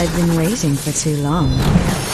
I've been waiting for too long.